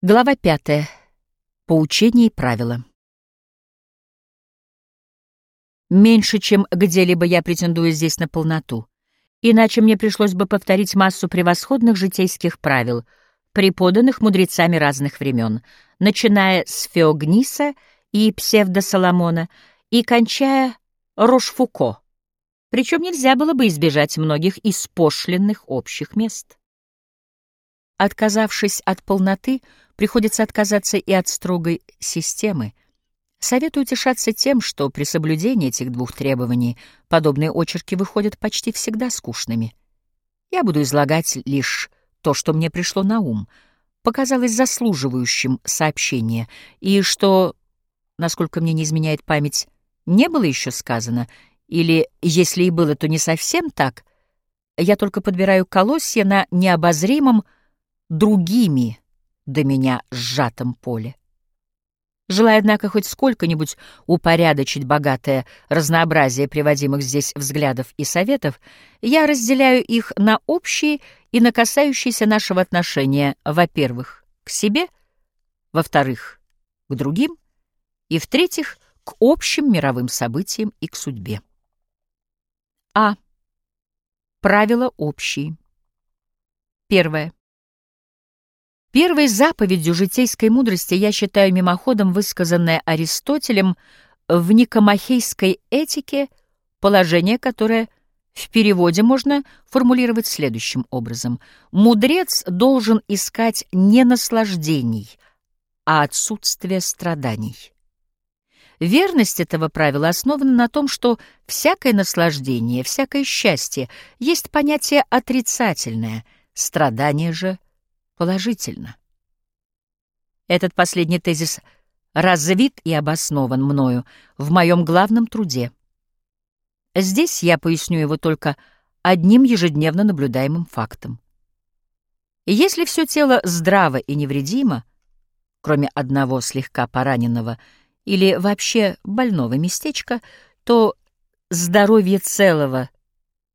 Глава пятая. Поучение и правила. Меньше, чем где-либо я претендую здесь на полноту. Иначе мне пришлось бы повторить массу превосходных житейских правил, преподанных мудрецами разных времен, начиная с Феогниса и псевдо-Соломона и кончая Рошфуко. Причем нельзя было бы избежать многих испошленных общих мест. Отказавшись от полноты, приходится отказаться и от строгой системы. Советую утешаться тем, что при соблюдении этих двух требований подобные очерки выходят почти всегда скучными. Я буду излагать лишь то, что мне пришло на ум, показалось заслуживающим сообщения, и что, насколько мне не изменяет память, не было еще сказано, или, если и было, то не совсем так, я только подбираю колосья на необозримом, другими до меня сжатом поле. Желая, однако, хоть сколько-нибудь упорядочить богатое разнообразие приводимых здесь взглядов и советов, я разделяю их на общие и на касающиеся нашего отношения, во-первых, к себе, во-вторых, к другим, и, в-третьих, к общим мировым событиям и к судьбе. А. Правила общие. Первое. Первой заповедью житейской мудрости я считаю мимоходом высказанное Аристотелем в никомахейской этике положение, которое в переводе можно формулировать следующим образом. Мудрец должен искать не наслаждений, а отсутствие страданий. Верность этого правила основана на том, что всякое наслаждение, всякое счастье есть понятие отрицательное, страдание же — положительно. Этот последний тезис развит и обоснован мною в моем главном труде. Здесь я поясню его только одним ежедневно наблюдаемым фактом. Если все тело здраво и невредимо, кроме одного слегка пораненного или вообще больного местечка, то здоровье целого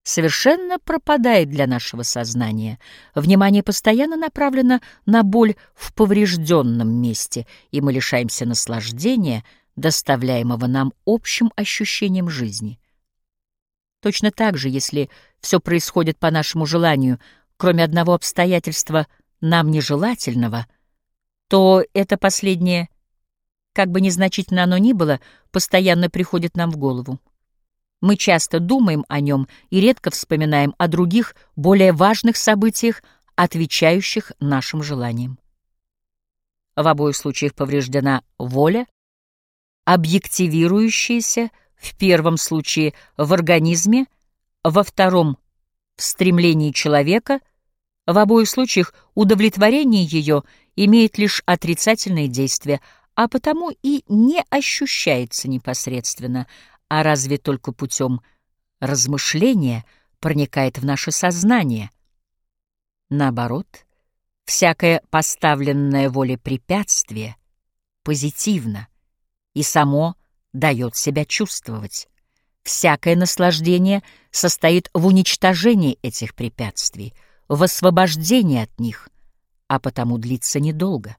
совершенно пропадает для нашего сознания. Внимание постоянно направлено на боль в поврежденном месте, и мы лишаемся наслаждения, доставляемого нам общим ощущением жизни. Точно так же, если все происходит по нашему желанию, кроме одного обстоятельства нам нежелательного, то это последнее, как бы незначительно оно ни было, постоянно приходит нам в голову. Мы часто думаем о нем и редко вспоминаем о других, более важных событиях, отвечающих нашим желаниям. В обоих случаях повреждена воля, объективирующаяся в первом случае в организме, во втором — в стремлении человека, в обоих случаях удовлетворение ее имеет лишь отрицательное действие, а потому и не ощущается непосредственно — а разве только путем размышления проникает в наше сознание. Наоборот, всякое поставленное воле препятствие позитивно и само дает себя чувствовать. Всякое наслаждение состоит в уничтожении этих препятствий, в освобождении от них, а потому длится недолго.